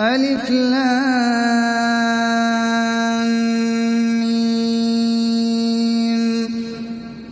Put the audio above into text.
ألف لام.